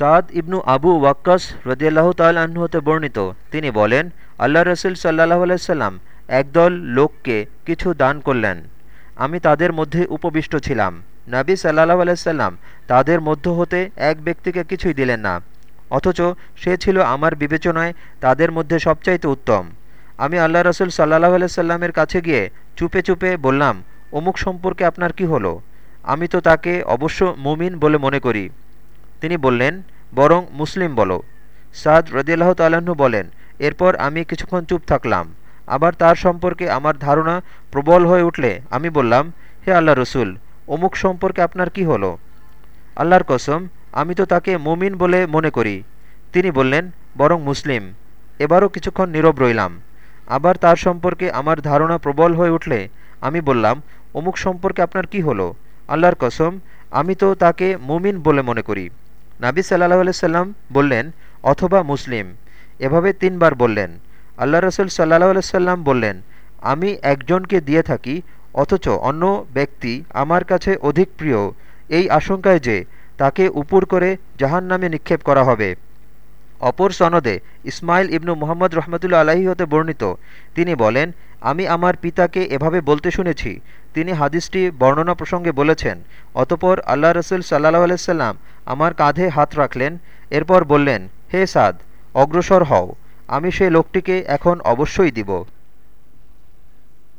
সাদ ইবনু আবু ওয়াক্কাস রদিয়াল্লাহ তাল্লাহ্ন হতে বর্ণিত। তিনি বলেন আল্লাহ রসুল সাল্লাহ আলাইসাল্লাম একদল লোককে কিছু দান করলেন। আমি তাদের মধ্যে উপবিষ্ট ছিলাম। নাবী সাল্লাহ আলাইসাল্লাম তাদের মধ্য হতে এক ব্যক্তিকে কিছুই দিলেন না। অথচ সে ছিল আমার বিবেচনায় তাদের মধ্যে সবচাইতে উত্তম। আমি আল্লাহ রসুল সাল্লাহ আলাইসাল্লামের কাছে গিয়ে চুপে চুপে বললাম, অমুক সম্পর্কে আপনার কি হলো? আমি তো তাকে অবশ্য মুমিন বলে মনে করি। তিনি বললেন বরং মুসলিম বলো। সাদ রদিয়াল্লাহ তাল্লাহ্ন বলেন, এরপর আমি কিছুক্ষণ চুপ থাকলাম। আবার তার সম্পর্কে আমার ধারণা প্রবল হয়ে উঠলে আমি বললাম, হে আল্লাহ রসুল, অমুক সম্পর্কে আপনার কি হলো? আল্লাহর কসম, আমি তো তাকে মুমিন বলে মনে করি। তিনি বললেন, বরং মুসলিম। এবারও কিছুক্ষণ নীরব রইলাম। আবার তার সম্পর্কে আমার ধারণা প্রবল হয়ে উঠলে আমি বললাম, অমুক সম্পর্কে আপনার কি হলো? আল্লাহর কসম, আমি তো তাকে মুমিন বলে মনে করি। নাবি সাল্লাহ সাল্লাম বললেন, অথবা মুসলিম। এভাবে তিনবার বললেন। আল্লাহ রসুল সাল্লাহ সাল্লাম বললেন, আমি একজনকে দিয়ে থাকি, অথচ অন্য ব্যক্তি আমার কাছে অধিক প্রিয়। এই আশঙ্কায় যে তাকে উপর করে জাহান নামে নিক্ষেপ করা হবে। অপর সনদে ইসমাইল ইবনু মোহাম্মদ রহমতুল্লা আলাহি হতে বর্ণিত। তিনি বলেন, আমি আমার পিতাকে এভাবে বলতে শুনেছি। তিনি হাদিসটি বর্ণনা প্রসঙ্গে বলেছেন। অতপর আল্লাহ রসুল সাল্লাহ আলাইসাল্লাম আমার কাঁধে হাত রাখলেন। এরপর বললেন, হে সাদ, অগ্রসর হও। আমি সেই লোকটিকে এখন অবশ্যই দিব।